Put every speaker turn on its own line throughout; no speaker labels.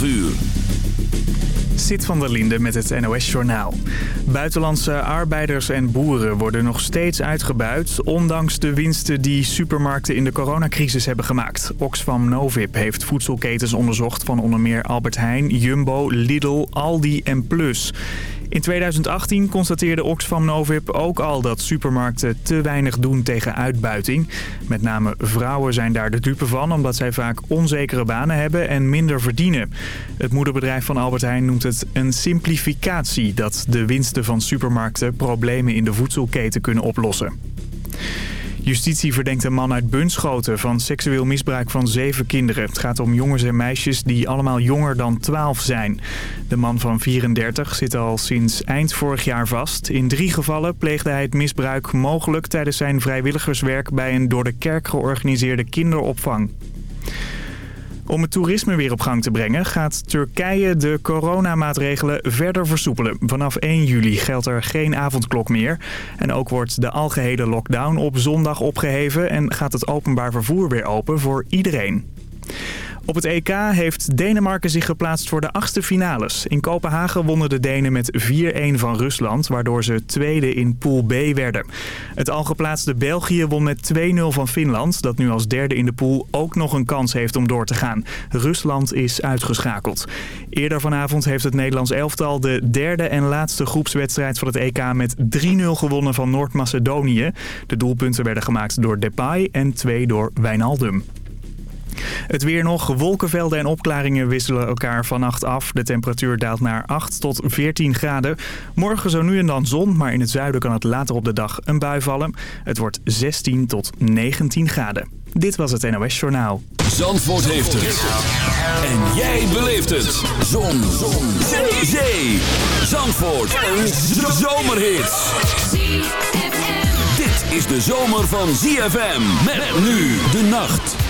12 uur.
Sit van der Linde met het NOS-journaal. Buitenlandse arbeiders en boeren worden nog steeds uitgebuit... ondanks de winsten die supermarkten in de coronacrisis hebben gemaakt. Oxfam Novib heeft voedselketens onderzocht van onder meer Albert Heijn, Jumbo, Lidl, Aldi en Plus... In 2018 constateerde Oxfam Novib ook al dat supermarkten te weinig doen tegen uitbuiting. Met name vrouwen zijn daar de dupe van omdat zij vaak onzekere banen hebben en minder verdienen. Het moederbedrijf van Albert Heijn noemt het een simplificatie dat de winsten van supermarkten problemen in de voedselketen kunnen oplossen. Justitie verdenkt een man uit Bunschoten van seksueel misbruik van zeven kinderen. Het gaat om jongens en meisjes die allemaal jonger dan 12 zijn. De man van 34 zit al sinds eind vorig jaar vast. In drie gevallen pleegde hij het misbruik mogelijk tijdens zijn vrijwilligerswerk... bij een door de kerk georganiseerde kinderopvang. Om het toerisme weer op gang te brengen gaat Turkije de coronamaatregelen verder versoepelen. Vanaf 1 juli geldt er geen avondklok meer. En ook wordt de algehele lockdown op zondag opgeheven en gaat het openbaar vervoer weer open voor iedereen. Op het EK heeft Denemarken zich geplaatst voor de achtste finales. In Kopenhagen wonnen de Denen met 4-1 van Rusland, waardoor ze tweede in Pool B werden. Het al geplaatste België won met 2-0 van Finland, dat nu als derde in de pool ook nog een kans heeft om door te gaan. Rusland is uitgeschakeld. Eerder vanavond heeft het Nederlands elftal de derde en laatste groepswedstrijd van het EK met 3-0 gewonnen van Noord-Macedonië. De doelpunten werden gemaakt door Depay en twee door Wijnaldum. Het weer nog. Wolkenvelden en opklaringen wisselen elkaar vannacht af. De temperatuur daalt naar 8 tot 14 graden. Morgen zo nu en dan zon, maar in het zuiden kan het later op de dag een bui vallen. Het wordt 16 tot 19 graden. Dit was het NOS Journaal.
Zandvoort heeft het. En jij beleeft het. Zon. zon. Zee. Zandvoort. Een zomerhit. Dit is de zomer van ZFM. Met nu de nacht.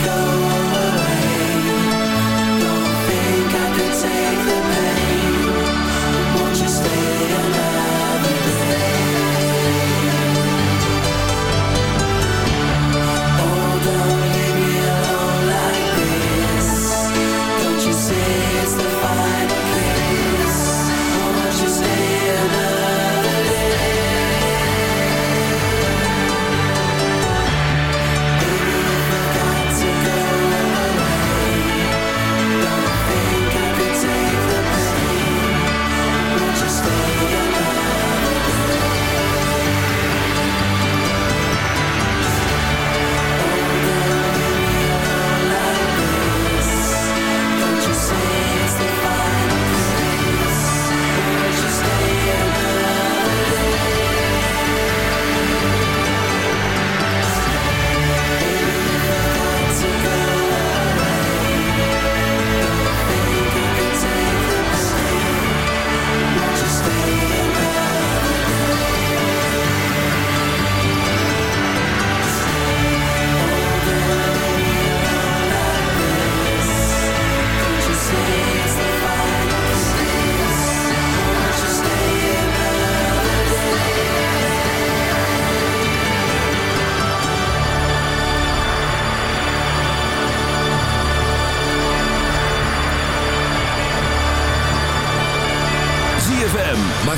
go.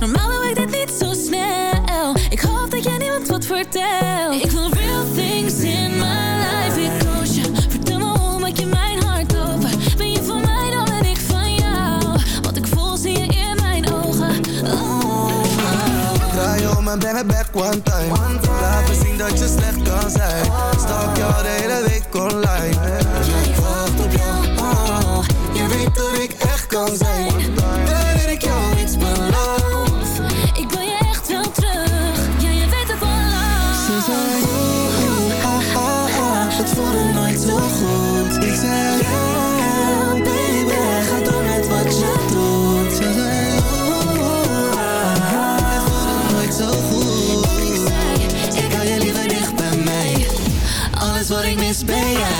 Normaal doe ik dit niet zo snel. Ik hoop dat jij niemand wat vertelt. Ik wil real things in my life. Ik koos je, vertel me hoe maak je mijn hart open? Ben je van mij dan en ik van jou. Wat ik voel zie je in mijn ogen. Oh.
oh. Draai om en ben het back one time. Laat me zien dat je slecht kan zijn. Stak je de hele week wat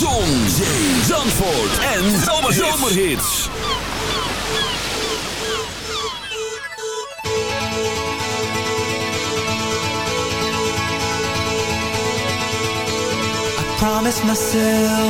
Zon, zee, zandvoort en zomerhits.
I promise myself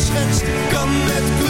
Geschetst, kan met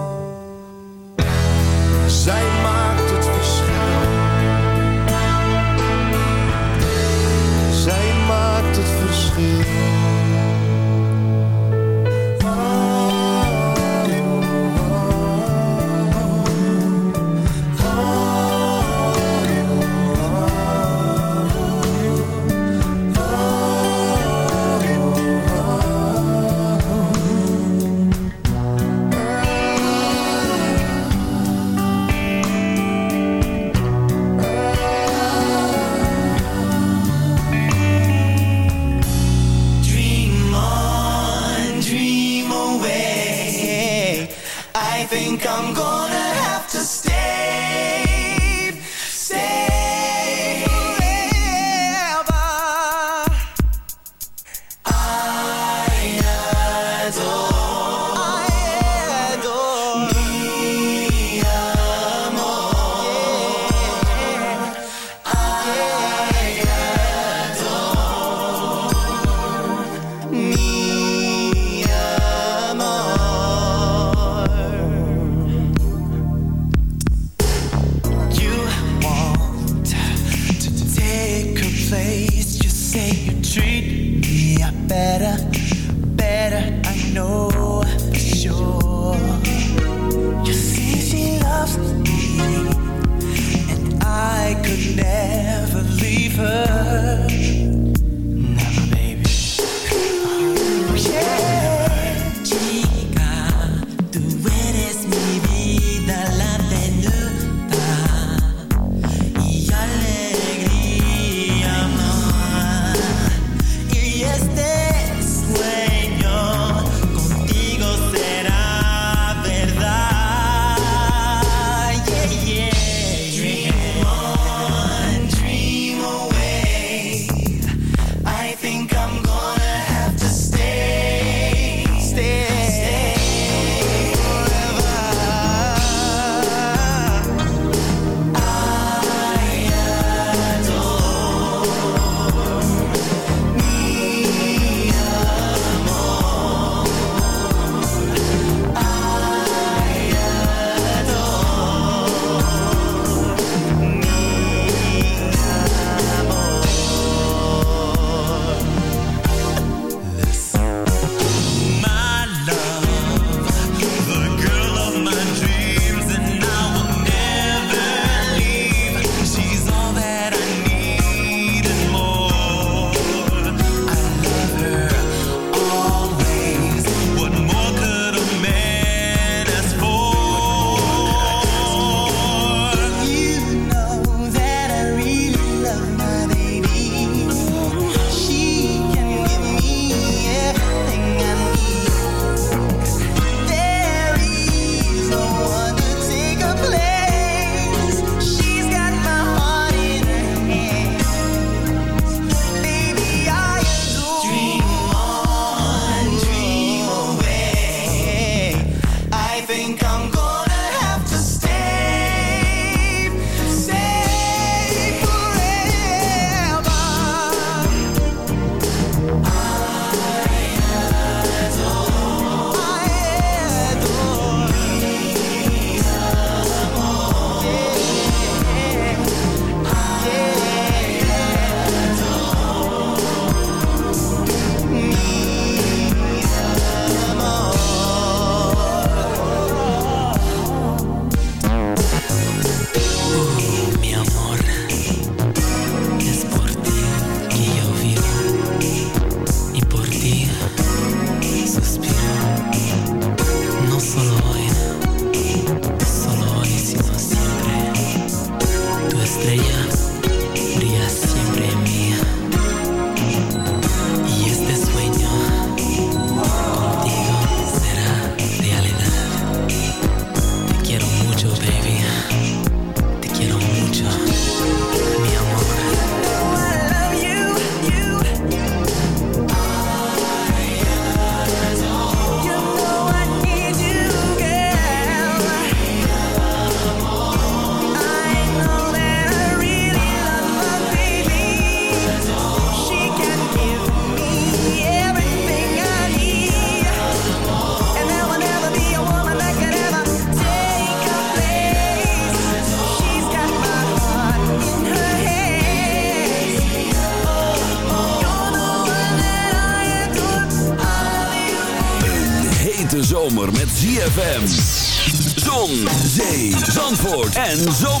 Zandvoort en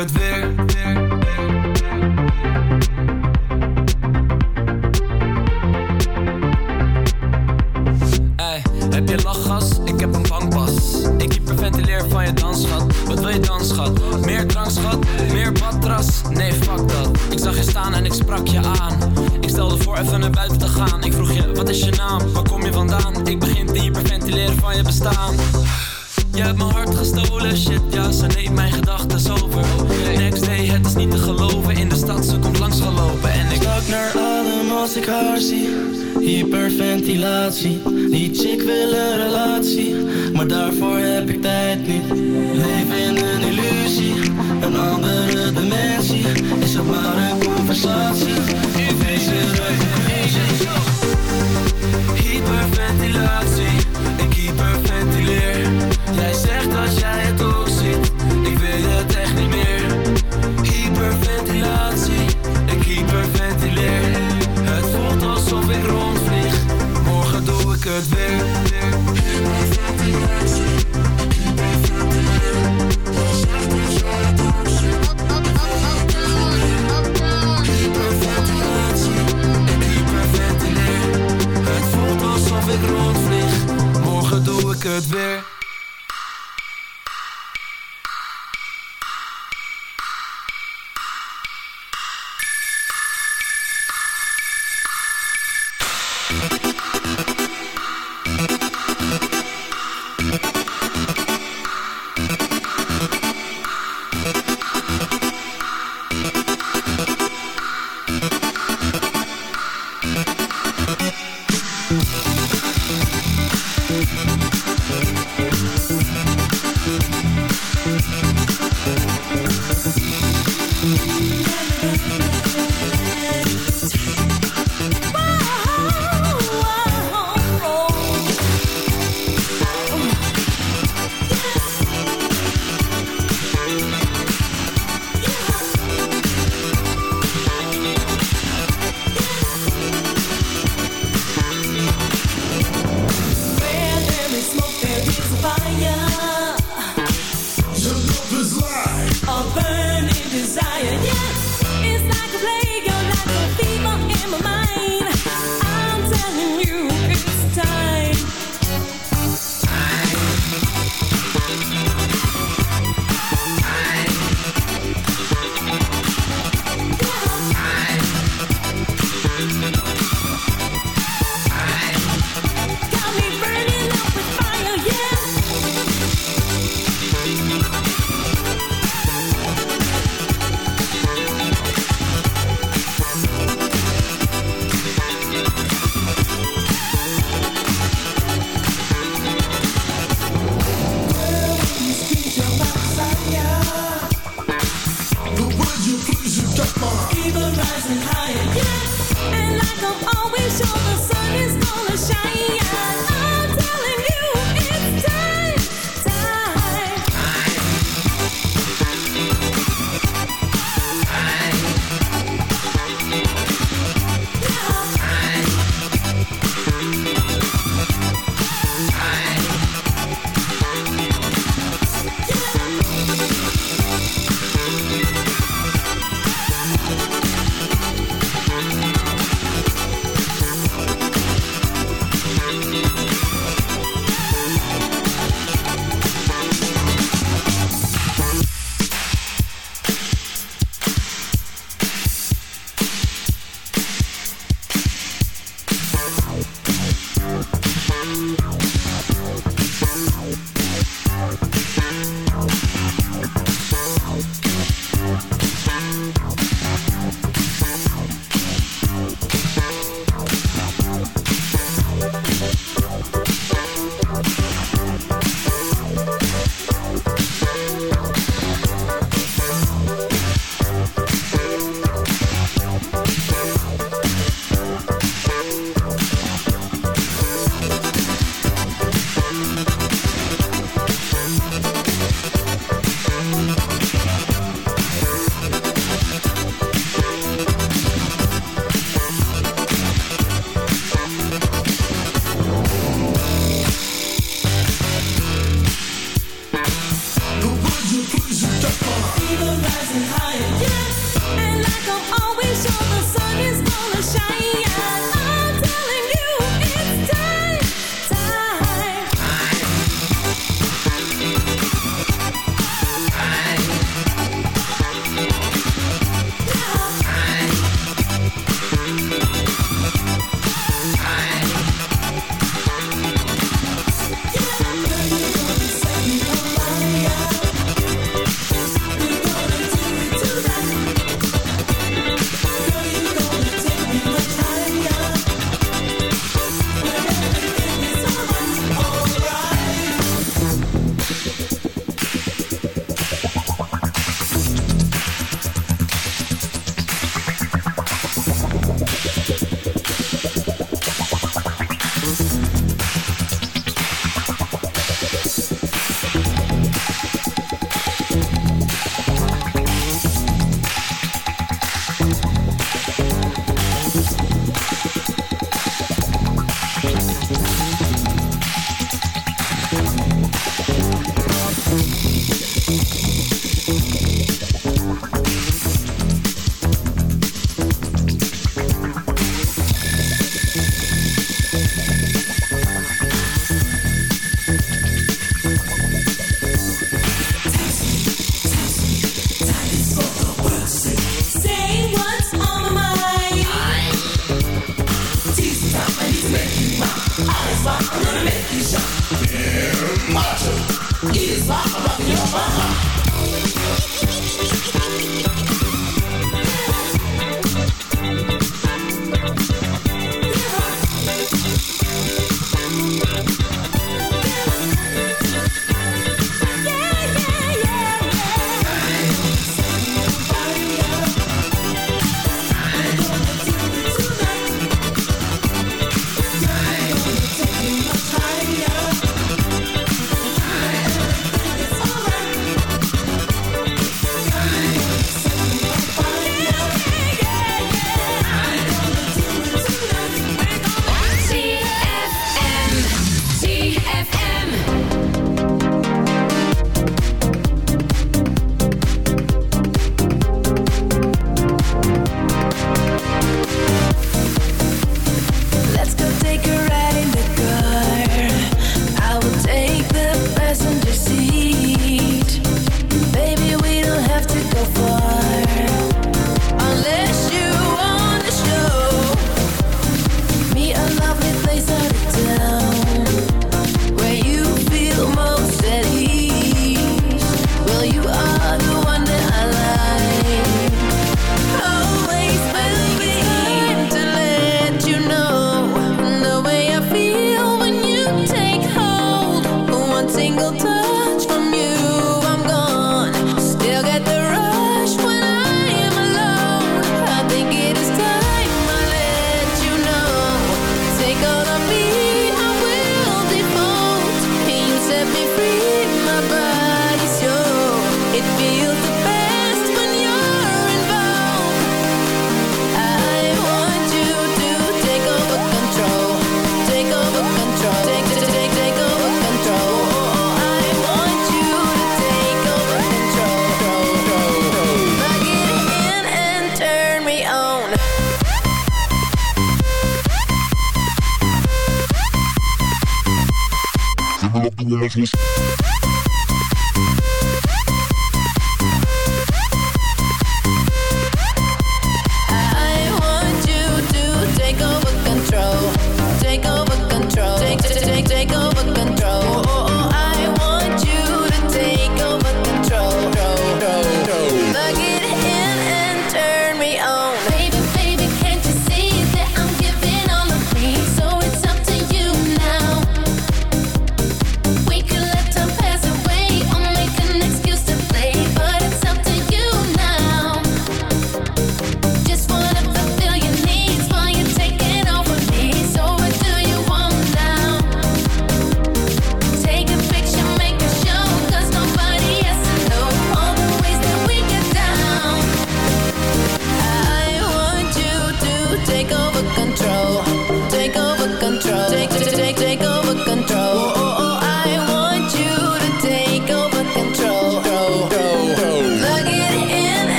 het weer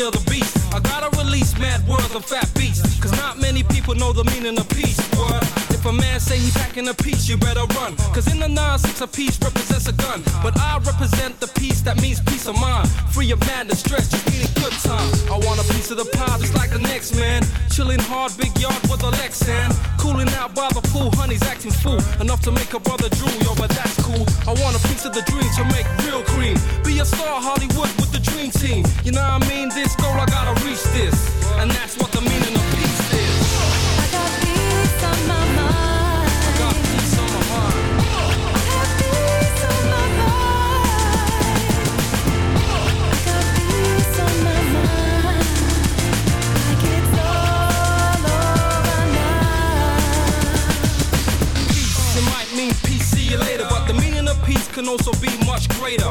from the beast. I gotta release mad words of fat beasts. Cause not many people know the meaning of peace. What? If a man say he packing a piece, you better run. Cause in the 9-6 a piece represents a gun. But I represent the peace that means peace of mind. Free of madness, stress, just needing good times. I want a piece of the pie just like the next man. Chilling hard, big yard with a Lexan. Cooling out by the pool, honey's acting fool. Enough to make a brother drool, yo, but that's cool. I want a piece of the dream to make real cream. Be a star, Hollywood You know what I mean? This goal, I gotta reach this. And that's what the meaning of peace is.
I got peace on my mind.
I got peace on my mind.
I have peace on my mind. I got peace on my mind. Like it's all over now.
Peace, it might mean peace, see you later. But the meaning of peace can also be much greater.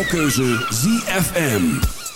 Jouw ZFM.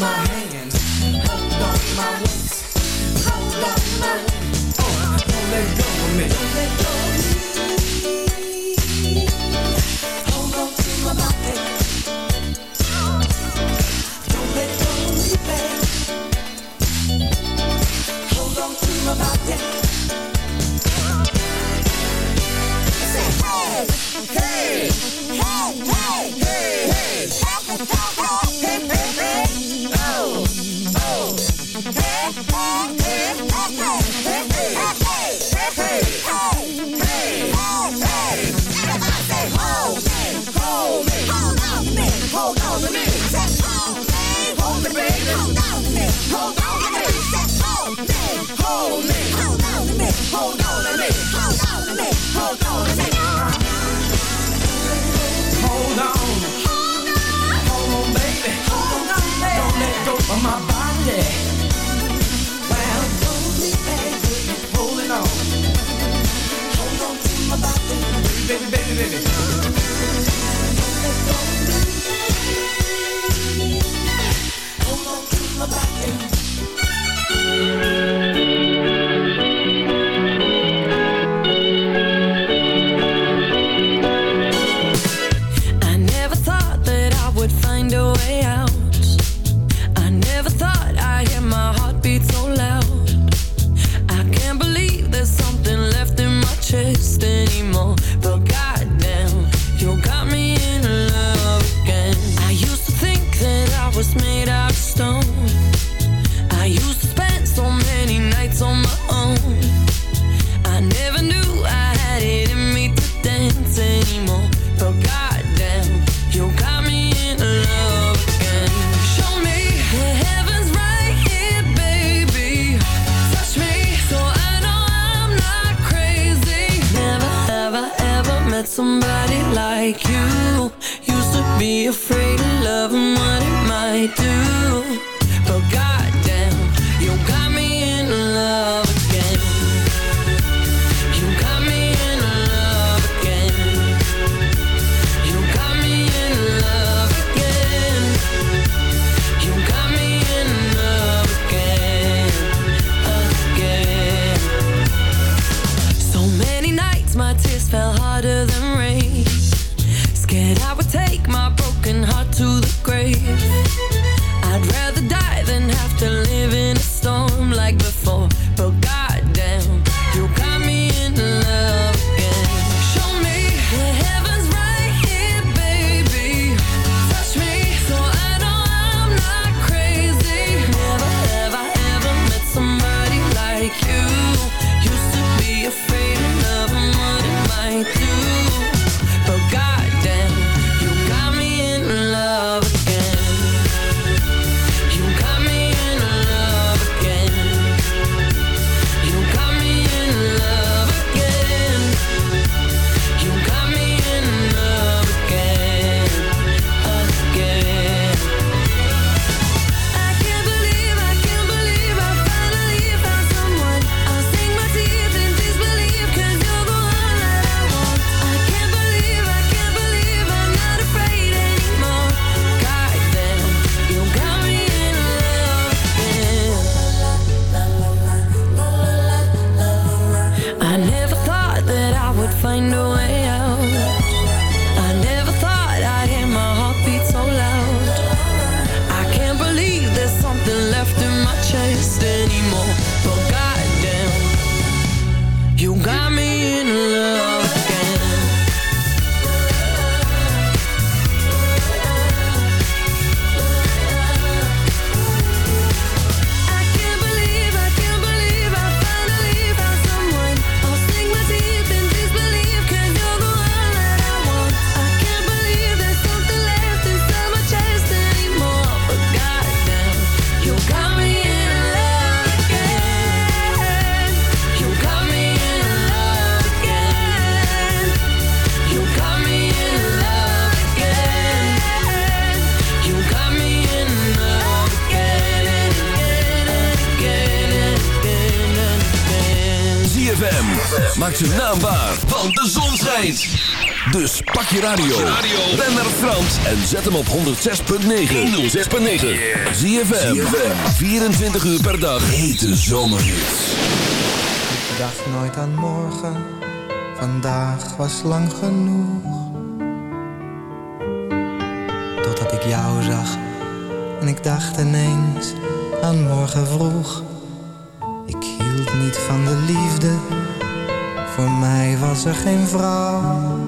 my
hand, hold on my waist, hold on my waist. Don't let go of me.
cold, cold. Radio, ren naar Frans en zet hem op 106.9. 106.9. ZFM, 24 uur per dag, hete zomerhits.
Ik dacht nooit aan morgen, vandaag was lang genoeg. Totdat ik jou zag en ik dacht ineens aan morgen vroeg. Ik hield niet van de liefde, voor mij was er geen vrouw.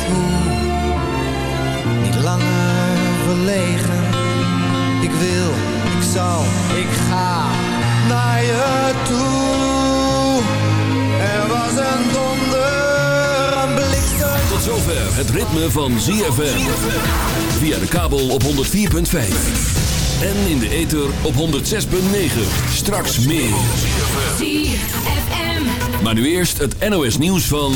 niet hoe. Niet langer verlegen. Ik wil, ik zal, ik ga naar je toe. Er was een donder, een bliksem.
Tot zover het ritme van ZFM. Via de kabel op 104.5. En in de ether op 106.9. Straks meer.
ZFM.
Maar nu eerst het NOS nieuws van...